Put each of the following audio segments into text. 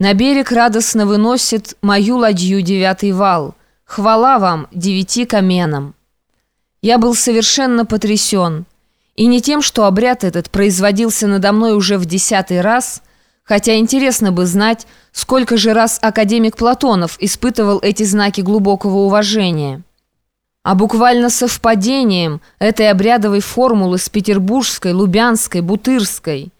На берег радостно выносит мою ладью девятый вал. Хвала вам, девяти каменам. Я был совершенно потрясен. И не тем, что обряд этот производился надо мной уже в десятый раз, хотя интересно бы знать, сколько же раз академик Платонов испытывал эти знаки глубокого уважения. А буквально совпадением этой обрядовой формулы с петербургской, лубянской, бутырской –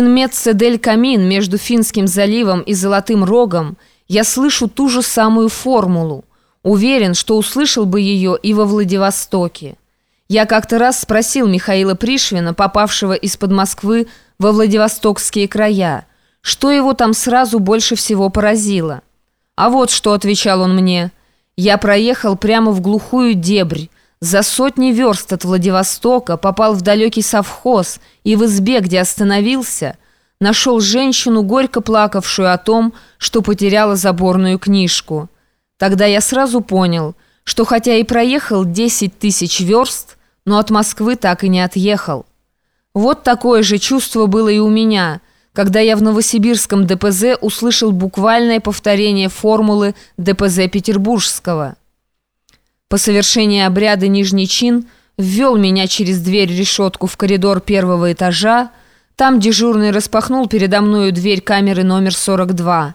Инмецце дель Камин между Финским заливом и Золотым Рогом я слышу ту же самую формулу. Уверен, что услышал бы ее и во Владивостоке. Я как-то раз спросил Михаила Пришвина, попавшего из-под Москвы во Владивостокские края, что его там сразу больше всего поразило. А вот что отвечал он мне. «Я проехал прямо в глухую дебрь, за сотни верст от Владивостока попал в далекий совхоз и в избе, где остановился, нашел женщину, горько плакавшую о том, что потеряла заборную книжку. Тогда я сразу понял, что хотя и проехал 10 тысяч верст, но от Москвы так и не отъехал. Вот такое же чувство было и у меня, когда я в Новосибирском ДПЗ услышал буквальное повторение формулы ДПЗ Петербургского – по совершении обряда нижний чин ввел меня через дверь-решетку в коридор первого этажа. Там дежурный распахнул передо мною дверь камеры номер 42.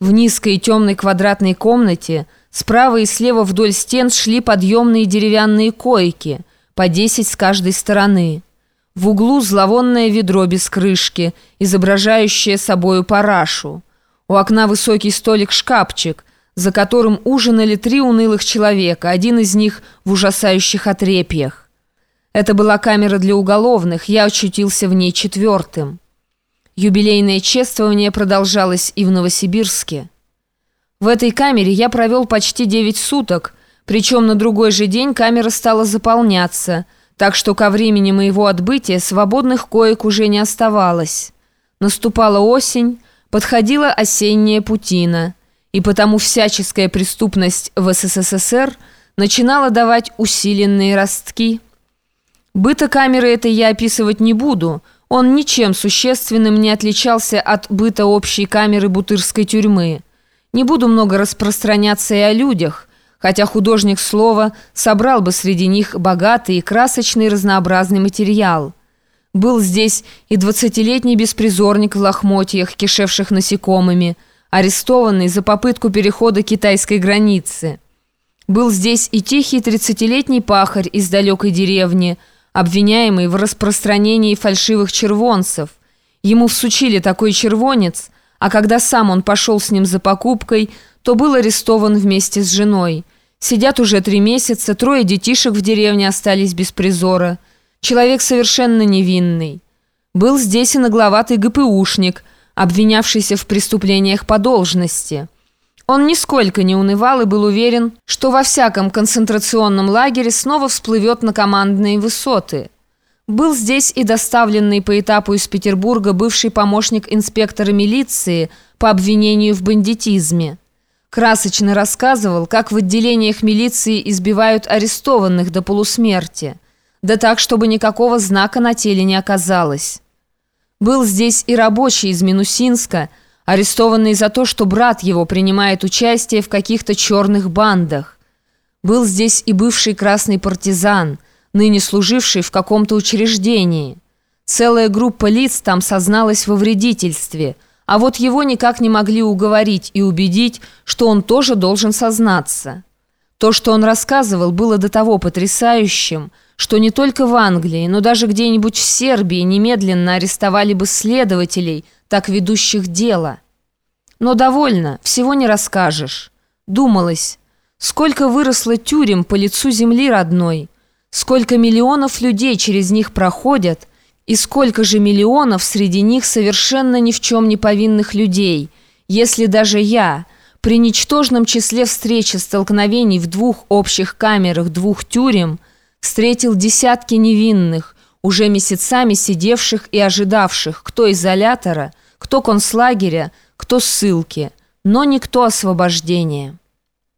В низкой темной квадратной комнате справа и слева вдоль стен шли подъемные деревянные койки, по 10 с каждой стороны. В углу зловонное ведро без крышки, изображающее собою парашу. У окна высокий столик-шкафчик, за которым ужинали три унылых человека, один из них в ужасающих отрепьях. Это была камера для уголовных, я очутился в ней четвертым. Юбилейное чествование продолжалось и в Новосибирске. В этой камере я провел почти девять суток, причем на другой же день камера стала заполняться, так что ко времени моего отбытия свободных коек уже не оставалось. Наступала осень, подходила осенняя путина – и потому всяческая преступность в СССР начинала давать усиленные ростки. Быта камеры этой я описывать не буду, он ничем существенным не отличался от быта общей камеры Бутырской тюрьмы. Не буду много распространяться и о людях, хотя художник слова собрал бы среди них богатый и красочный разнообразный материал. Был здесь и двадцатилетний беспризорник в лохмотьях, кишевших насекомыми – арестованный за попытку перехода китайской границы. Был здесь и тихий тридцатилетний пахарь из далекой деревни, обвиняемый в распространении фальшивых червонцев. Ему всучили такой червонец, а когда сам он пошел с ним за покупкой, то был арестован вместе с женой. Сидят уже три месяца, трое детишек в деревне остались без призора. Человек совершенно невинный. Был здесь и нагловатый ГПУшник – обвинявшийся в преступлениях по должности. Он нисколько не унывал и был уверен, что во всяком концентрационном лагере снова всплывет на командные высоты. Был здесь и доставленный по этапу из Петербурга бывший помощник инспектора милиции по обвинению в бандитизме. Красочно рассказывал, как в отделениях милиции избивают арестованных до полусмерти, да так, чтобы никакого знака на теле не оказалось. Был здесь и рабочий из Минусинска, арестованный за то, что брат его принимает участие в каких-то черных бандах. Был здесь и бывший красный партизан, ныне служивший в каком-то учреждении. Целая группа лиц там созналась во вредительстве, а вот его никак не могли уговорить и убедить, что он тоже должен сознаться. То, что он рассказывал, было до того потрясающим – что не только в Англии, но даже где-нибудь в Сербии немедленно арестовали бы следователей, так ведущих дело. Но довольно, всего не расскажешь. Думалось, сколько выросло тюрем по лицу земли родной, сколько миллионов людей через них проходят, и сколько же миллионов среди них совершенно ни в чем не повинных людей, если даже я, при ничтожном числе встреч и столкновений в двух общих камерах двух тюрем – встретил десятки невинных, уже месяцами сидевших и ожидавших, кто изолятора, кто концлагеря, кто ссылки, но никто освобождения.